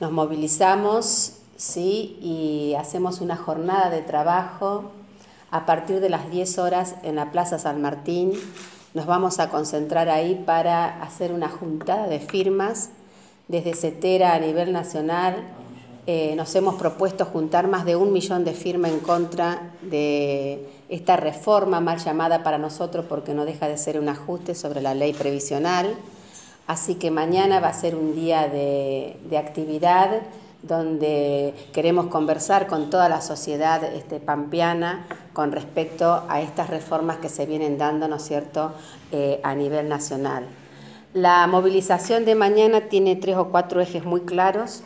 Nos movilizamos ¿sí? y hacemos una jornada de trabajo a partir de las 10 horas en la Plaza San Martín. Nos vamos a concentrar ahí para hacer una juntada de firmas desde CETERA a nivel nacional. Eh, nos hemos propuesto juntar más de un millón de firmas en contra de esta reforma mal llamada para nosotros porque no deja de ser un ajuste sobre la ley previsional. Así que mañana va a ser un día de, de actividad donde queremos conversar con toda la sociedad este, pampeana con respecto a estas reformas que se vienen dando, ¿no es cierto?, eh, a nivel nacional. La movilización de mañana tiene tres o cuatro ejes muy claros.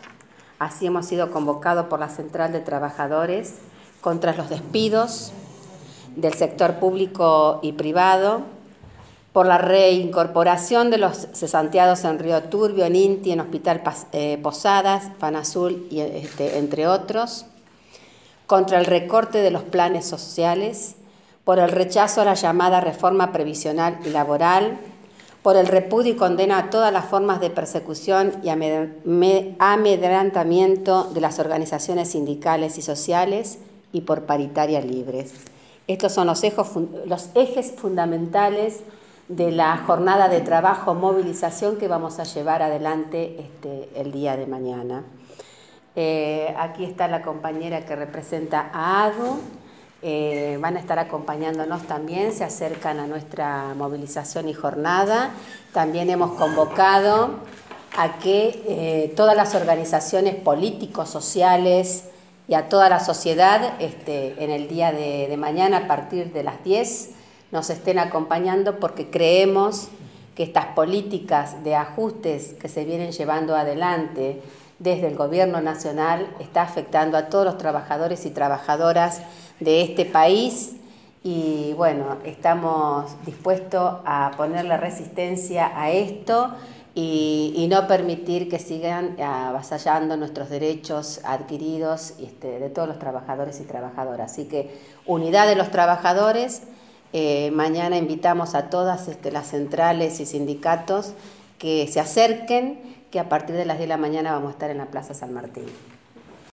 Así hemos sido convocados por la Central de Trabajadores contra los despidos del sector público y privado, por la reincorporación de los cesanteados en Río Turbio, en Inti, en Hospital eh, Posadas, Panazul, y, este, entre otros, contra el recorte de los planes sociales, por el rechazo a la llamada reforma previsional y laboral, por el repudio y condena a todas las formas de persecución y amedrantamiento de las organizaciones sindicales y sociales y por paritarias libres. Estos son los ejes fundamentales de la jornada de trabajo, movilización que vamos a llevar adelante este, el día de mañana. Eh, aquí está la compañera que representa a ADO. Eh, van a estar acompañándonos también, se acercan a nuestra movilización y jornada. También hemos convocado a que eh, todas las organizaciones políticos, sociales y a toda la sociedad este, en el día de, de mañana a partir de las 10 nos estén acompañando porque creemos que estas políticas de ajustes que se vienen llevando adelante desde el gobierno nacional está afectando a todos los trabajadores y trabajadoras de este país y bueno, estamos dispuestos a ponerle resistencia a esto y, no permitir que sigan avasallando nuestros derechos adquiridos este, de todos los trabajadores y trabajadoras. Así que unidad de los trabajadores, eh, mañana invitamos a todas este, las centrales y sindicatos que se acerquen, que a partir de las 10 de la mañana vamos a estar en la Plaza San Martín.